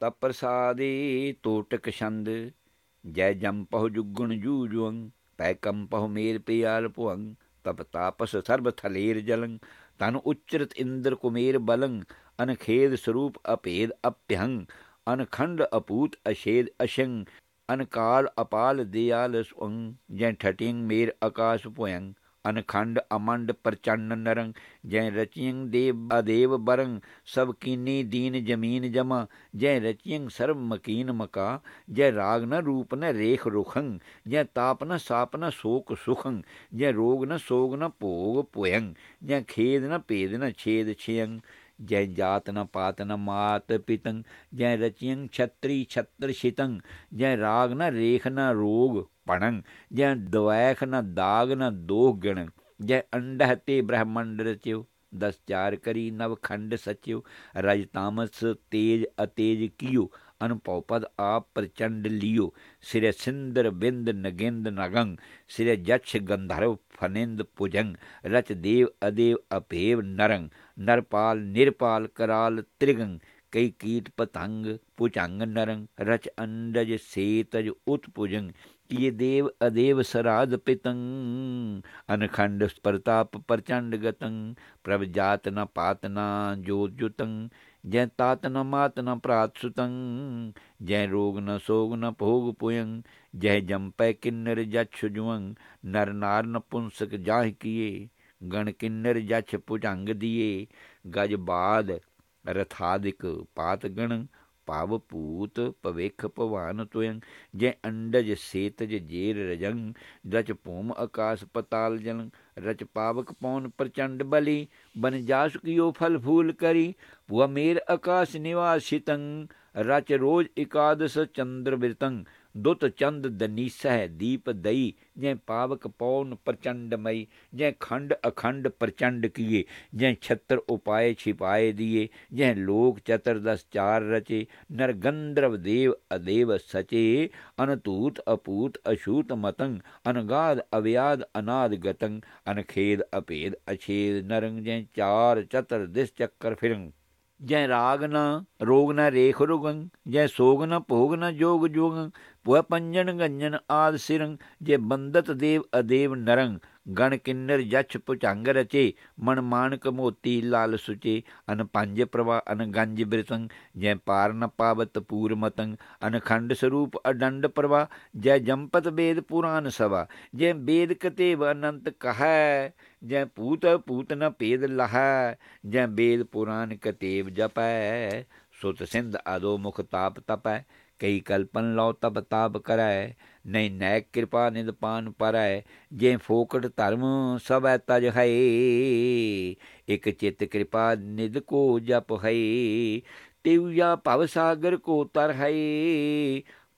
ਤਪ ਪ੍ਰਸਾਦੀ ਤੋਟਕ ਛੰਦ, ਜੈ ਜਮ ਪਹੁ ਜੁਗਣ ਜੂ ਜੁਅੰ ਪੈ ਕਮ ਪਹੁ ਮੇਰ ਪਿਆਲ ਭੁਅੰ ਤਪ ਤਾਪਸ ਸਰਬ ਥਲੇਰ ਜਲੰ ਤਨ ਉਚਰਤ ਇੰਦਰ ਕੁਮੇਰ ਬਲੰ, ਅਨਖੇਦ ਸਰੂਪ ਅਪੇਦ ਅਪਿਹੰ ਅਨਖੰਡ ਅਪੂਤ ਅਸ਼ੇਦ ਅਸ਼ੰ ਅਨਕਾਲ ਅਪਾਲ ਦਿਆਲ ਸੁੰ ਜੈ ਠਟਿੰਗ ਮੇਰ ਆਕਾਸ਼ ਭੁਯੰ ਅਨਖੰਡ ਅਮੰਡ ਪ੍ਰਚੰਨ ਨਰੰ, ਜੈ ਰਚਿਯੰ ਦੇਵ ਅਦੇਵ ਬਰੰ, ਸਭ ਕੀਨੀ ਦੀਨ ਜਮੀਨ ਜਮ, ਜੈ ਰਚਿਯੰ ਸਰਬ ਮਕੀਨ ਮਕਾ, ਜੈ ਰਾਗ ਨ ਰੂਪ ਨ ਰੇਖ ਰੁਖੰ, ਜੈ ਤਾਪ ਨ ਸਾਪ ਨ ਸੋਕ ਸੁਖੰ, ਜੈ ਰੋਗ ਨ ਸੋਗ ਨ ਭੋਗ ਪੁਯੰ ਜੈ ਖੇਦ ਨ ਭੇਦ ਨ ਛੇਦ ਛਿਯੰ, ਜੈ ਜਾਤ ਨ ਪਾਤ ਨ ਮਾਤ ਪਿਤੰ, ਜੈ ਰਚਿਯੰ ਛਤਰੀ ਛਤਰ ਸ਼ਿਤੰ ਜੈ ਰਾਗ ਨ ਰੇਖ ਨ ਰੋਗ ਪਣੰ ਜੈ ਦਵੈਖ ਨ ਦਾਗ ਨ ਦੋਖ ਗਣ ਜੈ ਅੰਡਹ ਤੇ ਬ੍ਰਹਮੰਡ ਰਚਿਓ ਦਸ ਚਾਰ ਕਰੀ ਨਵ ਖੰਡ ਸਚਿਓ ਰਜ ਤਾਮਸ ਤੇਜ ਅਤੇਜ ਕੀਓ ਅਨੁਭਵ ਪਦ ਆਪ ਪ੍ਰਚੰਡ ਲਿਓ ਸਿਰੇ ਸਿੰਦਰ ਬਿੰਦ ਨਗਿੰਦ ਨਗੰ ਸਿਰੇ ਜਛ ਗੰਧਰਵ ਫਨਿੰਦ ਪੁਜੰ ਰਚ ਦੇਵ ਅਦੇਵ ਅਪੇਵ ਨਰੰ ਨਰਪਾਲ ਨਿਰਪਾਲ ਕਰਾਲ ਤ੍ਰਿਗੰ ਕਈ ਕੀਟ ਪਤੰਗ ਪੁਚੰਗ ਨਰੰ ਰਚ ਅੰਡਜ ਸੇਤਜ ਉਤਪੁਜੰ ਕੀਏ ਦੇਵ ਅਦੇਵ ਸਰਾਦ ਪਿਤੰ ਅਨਖੰਡ ਪ੍ਰਤਾਪ ਪ੍ਰਚੰਡ ਗਤੰ ਪ੍ਰਭ ਜਾਤ ਨ ਪਾਤ ਨ ਜੋਤ ਜੁਤੰ ਜੈ ਤਾਤ ਨ ਮਾਤ ਨ ਪ੍ਰਾਤ ਸੁਤੰ ਜੈ ਰੋਗ ਨ ਸੋਗ ਨ ਭੋਗ ਪੁਯੰ ਜੈ ਜੰਪੈ ਕਿੰਨਰ ਜਛ ਜੁਵੰ ਨਰ ਨਾਰ ਨ ਪੁੰਸਕ ਜਾਹ ਗਣ ਕਿੰਨਰ ਜਛ ਪੁਜੰਗ ਦੀਏ ਗਜ ਬਾਦ ਰਥਾਦਿਕ ਪਾਤ ਗਣ ਪਾਵ ਪੂਤ ਪਵੇਖ ਭਵਾਨ ਤੁਯੰ ਜੈ ਅੰਡਜ ਸੇਤਜ ਜੇਰ ਰਜੰ ਰਚ ਭੂਮ ਆਕਾਸ਼ ਪਤਾਲ ਜਨ ਰਚ ਪਾਵਕ ਪੌਨ ਪ੍ਰਚੰਡ ਬਲੀ ਬਨ ਜਾਸ ਫਲ ਫੂਲ ਕਰੀ ਪੁਆ ਮੇਰ ਆਕਾਸ਼ ਨਿਵਾਸਿਤੰ ਰਚ ਰੋਜ ਇਕਾਦਸ ਚੰਦਰ ਬਿਰਤੰ ਦੁਤ ਚੰਦ ਦਨੀਸਹਿ ਦੀਪ ਦਈ, ਜੈ ਪਾਵਕ ਪੌਨ ਪ੍ਰਚੰਡਮਈ ਜੈ ਖੰਡ ਅਖੰਡ ਪ੍ਰਚੰਡ ਕੀਏ, ਜੈ ਛਤਰ ਉਪਾਏ ਛਿਪਾਏ ਦੀਏ, ਜੈ ਲੋਕ ਚਤਰਦਸ ਚਾਰ ਰਚੇ ਨਰਗੰਧਰਵ ਦੇਵ ਅਦੇਵ ਸਚੇ ਅਨਤੂਤ ਅਪੂਤ ਅਸ਼ੂਤ ਮਤੰ ਅਨਗਾਦ ਅਵਿਆਦ ਅਨਾਦ ਗਤੰ ਅਨਖੇਦ ਅਪੇਦ ਅਛੇਦ ਨਰੰਗ, ਜੈ ਚਾਰ ਚਤਰ ਦਿਸ ਚੱਕਰ ਫਿਰੰ ਜੈ ਰਾਗ ਨ, ਰੋਗ ਨ ਰੇਖ ਰੁਗੰ, ਜੈ ਸੋਗ ਨ ਭੋਗ ਨ ਜੋਗ ਜੋਗ ਪੁਆ ਪੰਜਨ ਗੰਜਨ ਆਦ ਸਿਰੰ, ਜੇ ਬੰਦਤ ਦੇਵ ਅਦੇਵ ਨਰੰ। ਗਣ ਕਿੰਨਰ ਜਛ ਪੁਚੰਗ ਰਚੇ, ਮਨ ਮਾਨਕ ਮੋਤੀ ਲਾਲ ਸੁਚੇ। ਅਨ ਪੰਜ ਪ੍ਰਵਾ, ਅਨ ਗੰਜ ਬਿਰਤੰ ਜੈ ਪਾਰ ਨ ਪਾਵਤ ਪੂਰ ਮਤੰ ਅਨ ਖੰਡ ਸਰੂਪ ਅਡੰਡ ਪ੍ਰਵਾ, ਜੈ ਜੰਪਤ ਬੇਦ ਪੁਰਾਨ ਸਵਾ। ਜੈ ਬੇਦ ਕਤੇ ਅਨੰਤ ਕਹੈ, ਜੈ ਪੂਤ ਪੂਤ ਨ ਭੇਦ ਲਹੈ। ਜੈ ਬੇਦ ਪੁਰਾਨ ਕਤੇਵ ਜਪੈ, ਸੁਤ ਸਿੰਧ ਆਦੋ ਮੁਖ ਤਾਪ ਤਪੈ। ਕਈ ਕਲਪਨ ਲਉ ਤਬ ਤਾਪ ਕਰੈ ਨਹੀਂ ਨੈਕ ਕਿਰਪਾ ਨਿਦ ਪਾਨ ਪਰੈ, ਜੇ ਫੋਕਟ ਧਰਮ ਸਭ ਤਜ ਹੈ ਇਕ ਚਿਤ ਕਿਰਪਾ ਨਿਦ ਕੋ ਜਪ ਹੈ ਤਿਵਿਆ ਭਵ ਸਾਗਰ ਕੋ ਤਰ ਹੈ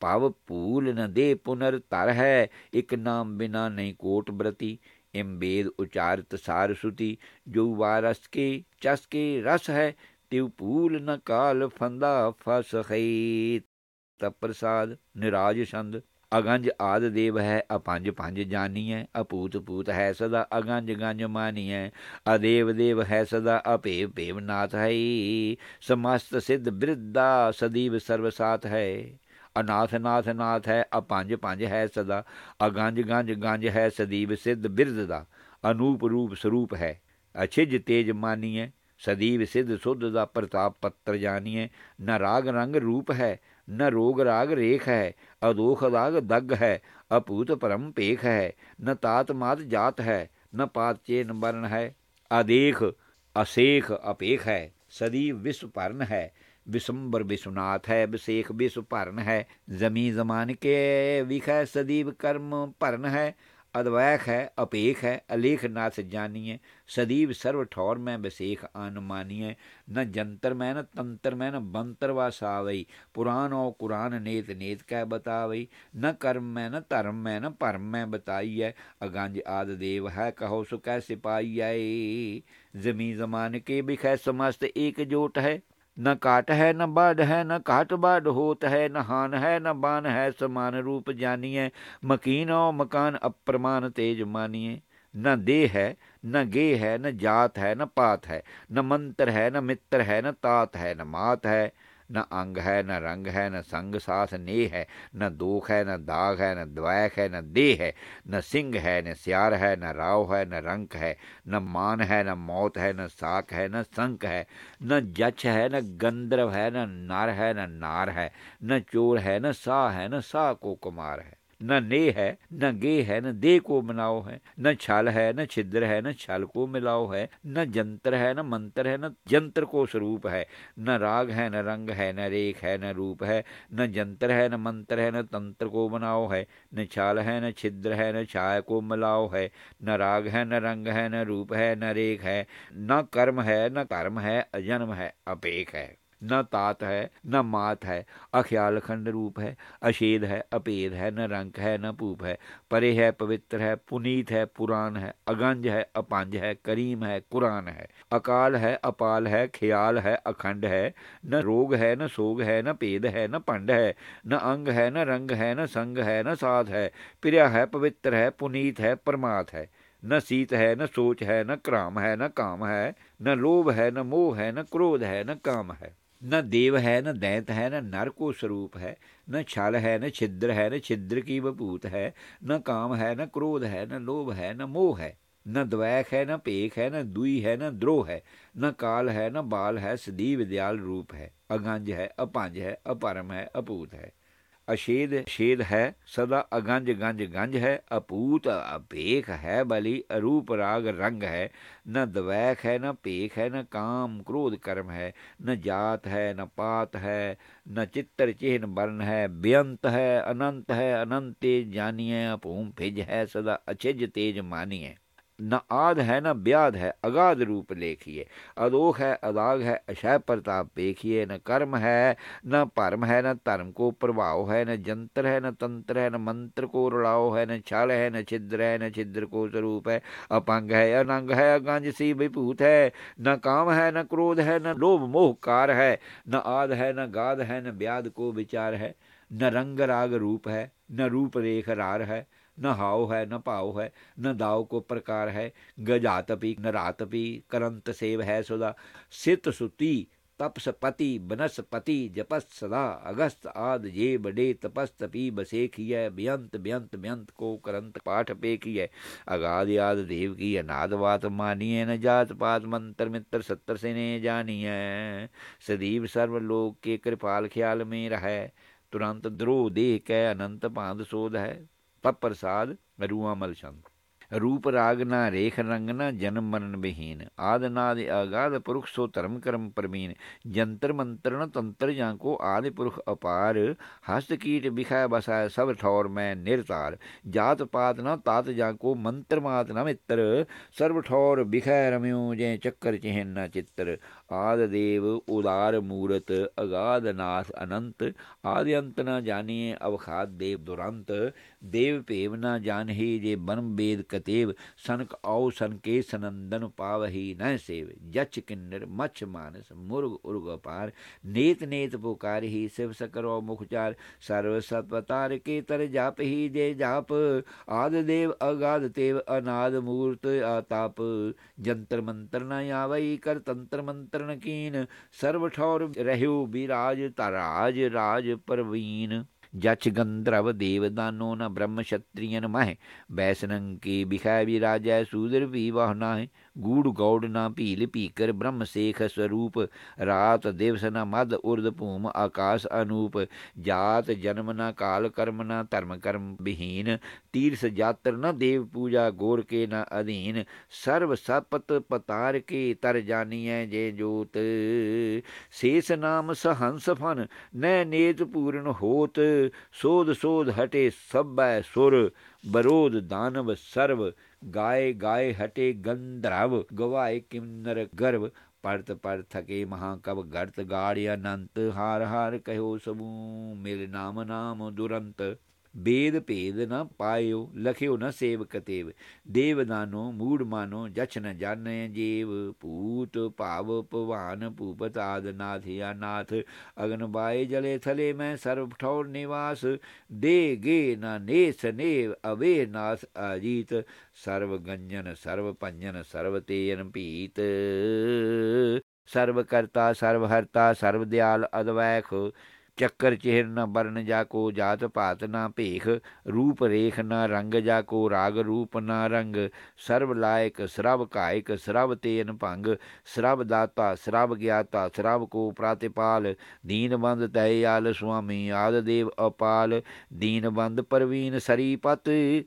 ਭਵ ਪੂਲ ਨ ਦੇ ਪੁਨਰ ਤਰ ਹੈ, ਇਕ ਨਾਮ ਬਿਨਾ ਨਹੀਂ ਕੋਟ ਬ੍ਰਤੀ। ਇਮ ਬੇਦ ਉਚਾਰਤ ਸਾਰ ਸੁਤੀ, ਜੋ ਵਾਰਸ ਕੇ ਚਸ ਕੇ ਰਸ ਹੈ, ਤਿਉ ਪੂਲ ਨ ਕਾਲ ਫੰਦਾ ਫਸ ਹੈ ਤਪ ਪ੍ਰਸਾਦ ਨਿਰਾਜ ਸੰਦ ਅਗੰਜ ਆਦ ਦੇਵ ਹੈ, ਅਪੰਜ ਪੰਜ ਜਾਨੀਐ, ਅਪੂਤ ਪੂਤ ਹੈ ਸਦਾ, ਅਗੰਜ ਗੰਜ ਮਾਨੀਐ, ਅਦੇਵ ਦੇਵ ਹੈ ਸਦਾ, ਅਪੇਵ ਭੇਵ ਨਾਥ ਹੈ। ਸਮਸਤ ਸਿੱਧ ਬ੍ਰਿਧਾ ਸਦੀਵ ਸਰਵ ਸਾਥ ਹੈ। ਅਨਾਥ ਨਾਥ ਨਾਥ ਹੈ, ਅਪੰਜ ਪੰਜ ਹੈ ਸਦਾ, ਅਗੰਜ ਗੰਜ ਗੰਜ ਹੈ ਸਦੀਵ ਸਿੱਧ ਬਿਰਧ ਦਾ, ਅਨੂਪ ਰੂਪ ਸਰੂਪ ਹੈ। ਅਛਿਜ ਤੇਜ ਮਾਨੀਐ, ਸਦੀਵ ਸਿੱਧ ਸੁਧ ਦਾ ਪ੍ਰਤਾਪ ਪੱਤਰ ਜਾਨੀਐ, ਨ ਰਾਗ ਰੰਗ ਰੂਪ ਹੈ, ਨ ਰੋਗ ਰਾਗ ਰੇਖ ਹੈ ਅਦੋਖ ਰਾਗ ਦਗ ਹੈ ਅਪੂਤ ਪਰਮ ਪੇਖ ਹੈ, ਨ ਤਾਤ ਮਾਤ ਜਾਤ ਹੈ, ਨ ਪਾਤ ਚੇਨ ਬਰਨ ਹੈ। ਅਦੇਖ ਅਸੇਖ, ਅਪੇਖ ਹੈ, ਸਦੀ ਵਿਸ਼ਵ ਭਰਨ ਹੈ, ਵਿਸੰਬਰ ਵਿਸੁਨਾਥ ਹੈ, ਵਿਸੇਖ ਵਿਸ ਭਰਨ ਹੈ ਜ਼ਮੀ ਜ਼ਮਾਨ ਕੇ ਵਿਖੈ ਸਦੀਵ ਕਰਮ ਭਰਨ ਹੈ ਅਦਵੈਖ ਹੈ, ਅਪੇਖ ਹੈ, ਅਲੇਖ ਨਾਥ ਜਾਨੀਏ ਸਦੀਵ ਸਰਵ ਠੌਰ ਮੈਂ ਬਸੇਖ ਆਨ ਮਾਨੀਏ ਨ ਜੰਤਰ ਮੈਂ, ਨ ਤੰਤਰ ਮੈਂ, ਨ ਬੰਤਰ ਵਾਸਾਵਈ ਪੁਰਾਨ ਔ ਕੁਰਾਨ ਨੇਤ ਨੇਤ ਕਹਿ ਬਤਾਵਈ, ਨ ਕਰਮ ਮੈਂ, ਨ ਧਰਮ ਮੈਂ, ਨ ਭਰਮ ਮੈਂ ਬਤਾਈਐ, ਅਗੰਜ ਆਦ ਦੇਵ ਹੈ, ਕਹੋ ਸੁ ਕੈ ਸਿਪਾਈਐ ਜ਼ਮੀ ਜ਼ਮਾਨ ਕੇ ਬਿਖੈ ਸਮਸਤ ਏਕ ਜੋਟ ਹੈ। न काट है न बाढ़ है न काट बाढ़ होत है न हान है न बान है समान रूप जानिए मकीन और मकान अप्रमाण तेज मानिए न देह है न गे है न जात है न पात है न मंत्र है न मित्र है न तात है न मात है نہ انگ ہے نہ رنگ ہے نہ سنگ ساس نی ہے نہ دوکھ ہے نہ داغ ہے نہ دوائخ ہے نہ دے ہے نہ سنگ ہے نہ سیار ہے نہ راؤ ہے نہ رنگ ہے نہ مان ہے نہ موت ہے نہ ساک ہے نہ سنک ہے نہ جچ ہے نہ گندرو ہے نہ نر ہے نہ نار ہے نہ چور ہے نہ سا ہے نہ سا کو کمار ہے न ने है न गे है न दे को बनाओ है न छल है न छिद्र है न छल को मिलाओ है न जंत्र है न मंत्र है न जंत्र को स्वरूप है न राग है न रंग है न रेख है न रूप है न जंत्र है न मंत्र है न तंत्र को बनाओ है न छाल है न छिद्र है न छाया को मिलाओ है न राग है न रंग है न रूप है न रेख है न कर्म है न कर्म है अजन्म है अपेख है न तात है न मात है अख्याल खंड रूप है अशेद है अपेद है न रंक है न पूप है परे है पवित्र है पुनीत है पुराण है अगंज है अपंज है करीम है कुरान है अकाल है अपाल है ख्याल है अखंड है न रोग है न सोग है न पेद है न पंड है न अंग है न रंग है न संग है न साध है प्रिय है पवित्र है पुनीत है परमात है न सीत है न सोच है न क्राम है न काम है न लोभ है न मोह है न क्रोध है न काम है न देव है न दैत है न नर को स्वरूप है न छल है न छिद्र है न छिद्र की बपूत है न काम है न क्रोध है न लोभ है न मोह है न द्वैख है न पेख है न दुई है न द्रोह है न काल है न बाल है सदी विद्याल रूप है अगंज है अपंज है अपरम है अपूत है ਅਸ਼ੇਦ ਸ਼ੇਦ ਹੈ, ਸਦਾ ਅਗੰਜ, ਗੰਜ ਗੰਜ ਹੈ, ਅਪੂਤ, ਅਪੇਖ ਹੈ, ਬਲੀ ਅਰੂਪ ਰਾਗ, ਰੰਗ ਹੈ, ਨ ਦਵੈਖ ਹੈ, ਨ ਪੇਖ ਹੈ, ਨ ਕਾਮ, ਕ੍ਰੋਧ, ਕਰਮ ਹੈ, ਨ ਜਾਤ ਹੈ, ਨ ਪਾਤ ਹੈ, ਨ ਚਿੱਤਰ, ਚਿਹਨ ਬਰਨ ਹੈ, ਬੇਅੰਤ ਹੈ, ਅਨੰਤ ਹੈ, ਅਨੰਤੇ ਜਾਨੀਏ ਅਪੂਮ ਫਿਜ ਹੈ, ਸਦਾ ਅਛਿਜ ਤੇਜ ਮਾਨੀਏ न आद है न ब्याद है अगाध रूप लेखिए अदोख है अदाग है अशय प्रताप देखिए न कर्म है न परम है न धर्म को प्रभाव है न जंत्र है न तंत्र है न मंत्र को रुड़ाओ है न छल है न छिद्र है न छिद्र को स्वरूप है अपंग है अनंग है अगंज सी विभूत है न काम है न क्रोध है न लोभ मोह कार है न आद है न गाध है न ब्याद को विचार है न रंग राग रूप है न रूप रेख रार है نہ ہاؤ ہے، نہ پاؤ ہے، نہ داؤ کو پرکار ہے۔ گجاتپی، نراتپی، کرنت سیو ہے سدا۔ ست ستی، تپس پتی، بنس پتی، جپس سدا۔ اگست آد یہ بڑے تپس تپی بسے کی ہے بیانت بیانت بیانت کو کرنت پاٹھ پے کی ہے اگاد یاد دیو کی اناد وات مانی ہے نہ جات پات منتر متر ستر سے نے جانی ہے سدیو سرو لوگ کے کرپال خیال میں رہے۔ ترنت درو دیہ کے انت پاند سود ہے۔ ਪਰ ਪ੍ਰਸਾਦ ਰੂਹਾਂ ਮਲ ਛੰਦ। ਰੂਪ ਰਾਗ ਨਾ ਰੇਖ ਰੰਗ ਨਾ ਜਨਮ ਮਰਨ ਬਹੀਨ ਆਦ ਨਾਦ ਆਗਾਦ ਪੁਰਖ ਸੋ ਧਰਮ ਕਰਮ ਪਰਮੀਨ ਜੰਤਰ ਮੰਤਰਣ ਤੰਤਰ ਜਾਂ ਕੋ ਆਦ ਪੁਰਖ ਅਪਾਰ। ਹਸਤ ਕੀਟ ਵਿਖਾ ਬਸਾ ਸਭ ਠੌਰ ਮੈਂ ਨਿਰਤਾਰ। ਜਾਤ ਪਾਤ ਨਾ, ਤਾਤ ਜਾਂ ਕੋ ਮੰਤਰ ਮਾਤ ਨ ਮਿੱਤਰ। ਸਰਵ ਠੌਰ, ਵਿਖੈ, ਰਮਿਉ ਜੇ ਚੱਕਰ ਚਿਹਨ ਨਾ ਚਿੱਤਰ। ਆਦ ਦੇਵ ਉਦਾਰ, ਮੂਰਤ ਅਗਾਦ ਨਾਥ, ਅਨੰਤ। ਆਦ ਅੰਤ ਨਾ ਜਾਣੀਏ ਅਵਖਾਦ, ਦੇਵ ਦੁਰੰਤ। ਦੇਵ ਭੇਵ ਨਾ ਜਾਣਹੀ, ਜੇ ਬਨਮ ਬੇਦ ਕਤੇਵ ਸਨਕ ਆਉ ਸਨਕੇ ਸਨੰਦਨ ਪਾਵਹੀ ਨਹਿ ਸੇਵ, ਜਚ ਕਿੰਨਰ ਮਛ ਮਾਨਸ ਮੁਰਗ ਉਰਗ ਅਪਾਰ ਨੇਤ ਨੇਤ ਪੁਕਾਰਹੀ ਸਿਵ ਸਕਰੋ ਮੁਖਚਾਰ ਸਰਵ ਸਤਵਤਾਰ ਕੇ ਤਰ ਜਾਪਹੀ ਜੇ ਜਾਪ, ਆਦ ਦੇਵ ਅਗਾਦ ਤੇਵ ਅਨਾਦ ਮੂਰਤ ਆਤਾਪ, ਜੰਤਰ ਮੰਤਰ ਨ ਆਵਈ ਕਰ ਤੰਤਰ ਮੰਤਰ ਨ ਕੀਨ, ਸਰਵ ਠੌਰ ਰਹਿਉ ਬਿਰਾਜ ਤਰਾਜ ਰਾਜ ਪਰਵੀਨ। ਜਚ ਗੰਧਰਵ ਦੇਵਦਾਨੋ ਨ ਬ੍ਰਹਮ ਛਤਰੀਯਨ ਮਹਿ। ਬੈਸਨੰ ਕੀ ਬਿਖੈ ਸੂਦਰ ਵੀ ਵਾਹਨਾ ਗੂੜ ਗੌੜ ਨਾ ਭੀਲ ਭੀਕਰ ਬ੍ਰਹਮ ਸੇਖ ਸਰੂਪ, ਰਾਤ ਦਿਵਸ ਨਾ ਮਦ ਉਰਦ ਭੂਮ ਆਕਾਸ਼ ਅਨੂਪ, ਜਾਤ ਜਨਮ ਨਾ ਕਾਲ ਕਰਮ ਨਾ ਧਰਮ ਕਰਮ ਵਿਹੀਨ ਤੀਰਸ ਜਾਤਰ ਨਾ ਦੇਵ ਪੂਜਾ ਗੋਰ ਕੇ ਨਾ ਅਧੀਨ ਸਰਵ ਸਪਤ ਪਤਾਰ ਕੇ ਤਰ ਜਾਣੀਐ ਜੇ ਜੋਤ, ਸੇਸ ਨਾਮ ਸਹੰਸ ਫਨ, ਨੈ ਨੇਤ ਪੂਰਨ ਹੋਤ, ਸੋਧ ਸੋਧ ਹਟੇ ਸਭੈ ਸੁਰ ਬਰੋਧ ਦਾਨਵ ਸਰਵ, ਗਾਏ ਗਾਏ ਹਟੇ ਗੰਧਰਵ, ਗਵਾਏ ਕਿੰਨਰ ਗਰਵ, ਪਰਤ ਪਰ ਥਕੇ ਮਹਾਕਵ, ਗਰਤ ਗਾੜ ਅਨੰਤ, ਹਾਰ ਹਾਰ ਕਹਿਓ ਸਭੂ ਮੇਰੇ ਨਾਮ ਨਾਮ ਦੁਰੰਤ। ਬੇਦ ਭੇਦ ਨਾ ਪਾਇਓ, ਲਖਿਓ ਨਾ ਸੇਵਕ ਦੇਵ ਦੇਵਦਾਨੋ ਮੂੜ ਮਾਨੋ ਜਛ ਨ ਜਾਣੈ ਜੀਵ। ਭੂਤ ਭਾਵ ਭਵਾਨ ਭੂਪਤ ਆਦ ਨਾਥ ਯਾ ਨਾਥ। ਅਗਨ ਬਾਏ ਜਲੇ ਥਲੇ ਮੈਂ ਸਰਬ ਠੌਰ ਨਿਵਾਸ। ਦੇ ਗੇ ਨਾ ਨੇਸ ਨੇਵ, ਅਵੇ ਨਾਸ ਅਜੀਤ। ਸਰਬ ਗੰਜਨ ਸਰਬ ਪੰਜਨ ਸਰਬ ਤੇਨ ਭੀਤ। ਸਰਬ ਕਰਤਾ ਸਰਬ ਹਰਤਾ ਸਰਬ ਦਿਆਲ ਅਦਵੈਖ। ਚੱਕਰ ਚਿਹਰ ਨਾ ਬਰਨ ਜਾ ਕੋ ਜਾਤ ਭਾਤ ਨਾ ਭੇਖ, ਰੂਪ ਰੇਖ ਨਾ ਰੰਗ ਜਾ ਕੋ ਰਾਗ, ਰੂਪ ਨਾ ਰੰਗ। ਸਰਬ ਲਾਇਕ, ਸਰਬ ਕਾਇਕ ਸਰਬ ਤੇਨ ਭੰਗ। ਸਰਬ ਦਾਤਾ, ਸਰਬ ਗਿਆਤਾ, ਸਰਬ ਕੋ ਪ੍ਰਾਤਿਪਾਲ। ਦੀਨ ਬੰਦ ਤੈ ਆਲ ਸੁਆਮੀ, ਆਦ ਦੇਵ ਅਪਾਲ। ਦੀਨਬੰਦ ਪਰਵੀਨ ਸਰੀ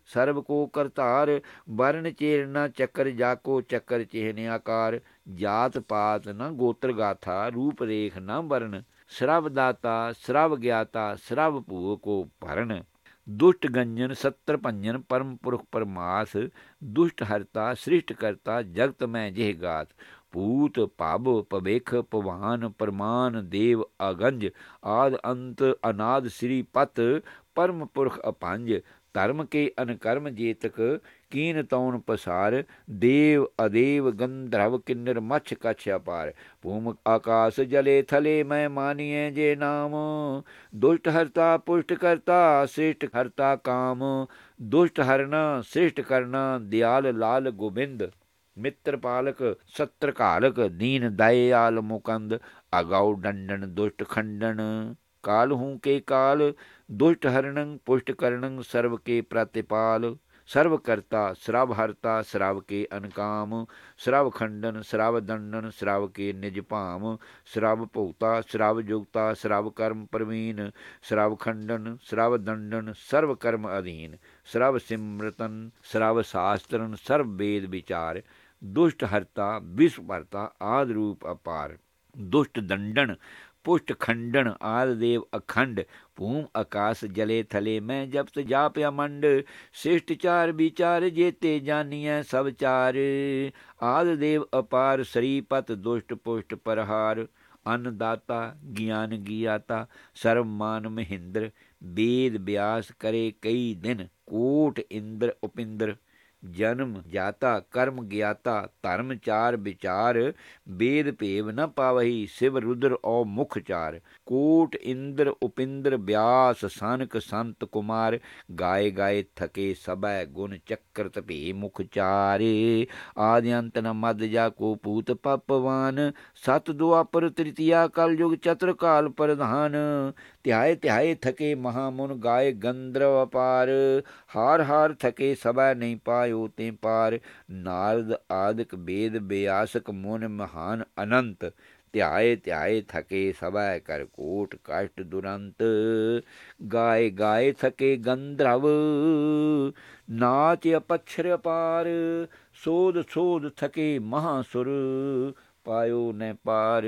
ਸਰਬ ਕੋ ਕਰਤਾਰ। ਬਰਨ ਚੇਰਨਾ ਚੱਕਰ ਜਾ ਕੋ ਚੱਕਰ ਚਿਹਨ ਆਕਾਰ। ਜਾਤ ਪਾਤ ਨਾ ਗੋਤਰ ਗਾਥਾ, ਰੂਪ ਰੇਖ ਨਾ ਬਰਨ। ਸਰਬ ਦਾਤਾ ਸਰਬ ਗਿਆਤਾ ਸਰਬ ਭੂ ਕੋ ਭਰਨ ਦੁਸ਼ਟ ਗੰਜਨ, ਸਤਰ ਭੰਜਨ ਪਰਮ ਪੁਰਖ ਪਰਮਾਸ, ਦੁਸ਼ਟ ਹਰਤਾ, ਸ੍ਰਿਸ਼ਟ ਕਰਤਾ, ਜਗਤ ਮੈਂ ਜਿਹ ਗਾਤ, ਭੂਤ ਪਾਬ ਪਵੇਖ ਪਵਾਨ ਪਰਮਾਨ, ਦੇਵ, ਅਗੰਜ, ਆਦ ਅੰਤ, ਅਨਾਦ, ਸ੍ਰੀ ਪਤ, ਪਰਮ ਪੁਰਖ ਅਪੰਜ ਧਰਮ ਕੇ ਅਨਕਰਮ ਜੇਤਕ, ਕੀਨ ਤੌਣ ਪਸਾਰ, ਦੇਵ ਅਦੇਵ ਗੰਧਰਵ ਕਿੰਨਰ ਮਛ ਕਛ ਅਪਾਰ। ਭੂਮ ਆਕਾਸ ਜਲੇ ਥਲੇ ਮੈਂ ਮਾਨੀਏ ਜੇ ਨਾਮ। ਦੁਸ਼ਟ ਹਰਤਾ ਪੁਸ਼ਟ ਕਰਤਾ, ਸ੍ਰਿਸ਼ਟ ਹਰਤਾ ਕਾਮ। ਦੁਸ਼ਟ ਹਰਨਾ, ਸ੍ਰਿਸ਼ਟ ਕਰਨਾ, ਦਿਆਲ ਲਾਲ ਗੋਬਿੰਦ। ਮਿੱਤਰ ਪਾਲਕ, ਸਤਰ ਘਾਲਕ, ਦੀਨ ਦਇਆਲ ਮੁਕੰਦ। ਅਗਾਉ ਡੰਡਨ ਦੁਸ਼ਟ ਖੰਡਨ ਕਾਲ ਹੂੰ ਕੇ ਕਾਲ, ਦੁਸ਼ਟ ਹਰਣੰ ਪੁਸ਼ਟ ਕਰਣੰ ਸਰਬ ਕੇ ਪ੍ਰਤਿਪਾਲ, ਸਰਵ ਕਰਤਾ ਸਰਬ ਹਰਤਾ ਸਰਬ ਕੇ ਅਨਕਾਮ ਸਰਬ ਖੰਡਨ ਸਰਬ ਦੰਡਨ ਸਰਬ ਕੇ ਨਿਜ ਭਾਮ ਸਰਬ ਭਉਤਾ ਸਰਬ ਜੁਗਤਾ ਸਰਬ ਕਰਮ ਪ੍ਰਵੀਨ ਸਰਬ ਖੰਡਨ ਸਰਬ ਦੰਡਨ ਸਰਬ ਕਰਮ ਅਧੀਨ ਸਰਬ ਸਿਮਰਤਨ ਸਰਬ ਸਾਸਤਰਨ ਸਰਬ ਵੇਦ ਵਿਚਾਰ, ਦੁਸ਼ਟ ਹਰਤਾ ਵਿਸ ਭਰਤਾ ਆਦ ਰੂਪ ਅਪਾਰ ਦੁਸ਼ਟ ਦੰਡਨ ਪੁਸ਼ਟ ਖੰਡਨ ਆਦ ਦੇਵ ਅਖੰਡ, ਭੂਮ ਆਕਾਸ ਜਲੇ ਥਲੇ, ਮੈਂ ਜਪਤ ਜਾਪਿਆ ਮੰਡ, ਸਿਸ਼ਟ ਚਾਰ ਵਿਚਾਰ ਜੇਤੇ ਜਾਨੀਐ ਸਭ ਚਾਰ। ਆਦ ਦੇਵ ਅਪਾਰ ਸ੍ਰੀਪਤ ਦੁਸ਼ਟ ਪੁਸ਼ਟ ਪਰਹਾਰ ਅਨ ਦਾਤਾ ਗਿਆਨ ਗਿਆਤਾ ਸਰਬ ਮਾਨ ਮਹਿੰਦਰ ਜਨਮ ਜਾਤਾ, ਕਰਮ ਗਿਆਤਾ, ਧਰਮ ਚਾਰ ਵਿਚਾਰ, ਬੇਦ ਭੇਵ ਨ ਪਾਵਹੀ, ਸਿਵ ਰੁਦਰ ਔ ਮੁਖ ਚਾਰ। ਕੋਟ ਇੰਦਰ ਉਪਿੰਦਰ ਬਿਆਸ ਸਾਨਕ ਸੰਤ ਕੁਮਾਰ, ਗਾਏ ਗਾਏ ਥਕੇ ਸਬੈ ਗੁਣ ਚੱਕਰ ਤਪੇ ਮੁਖ ਚਾਰੇ। ਆਦਿਅੰਤ ਨ ਮਦ ਜਾ ਕੋ ਪੂਤ ਪਪਵਾਨ, ਸਤ ਦੁਆਪਰ ਤ੍ਰਿਤੀਆ ਕਲ ਯੁਗ ਚਤੁਰ ਕਾਲ ਪ੍ਰਧਾਨ। ਧਿਆਏ ਧਿਆਏ ਥਕੇ ਮਹਾਮੁਨ ਗਾਏ ਗੰਧਰਵ ਅਪਾਰ ਹਾਰ ਹਾਰ ਥਕੇ ਸਬੈ ਨਹੀਂ ਪਾਇਓ ਤੇ ਪਾਰ। ਨਾਰਦ ਆਦਿਕ ਵੇਦ ਬਿਆਸਕ ਮੁਨ ਮਹਾਨ ਅਨੰਤ, ਧਿਆਏ ਧਿਆਏ ਥਕੇ ਸਬੈ ਕਰ ਕੋਟ ਕਸ਼ਟ ਦੁਰੰਤ। ਗਾਏ ਗਾਏ ਥਕੇ ਗੰਧਰਵ, ਨਾਚ ਅਪਛਰ ਪਾਰ ਸੋਧ ਸੋਧ ਥਕੇ ਮਹਾਸੁਰ, ਪਾਇਓ ਨੇ ਪਾਰ।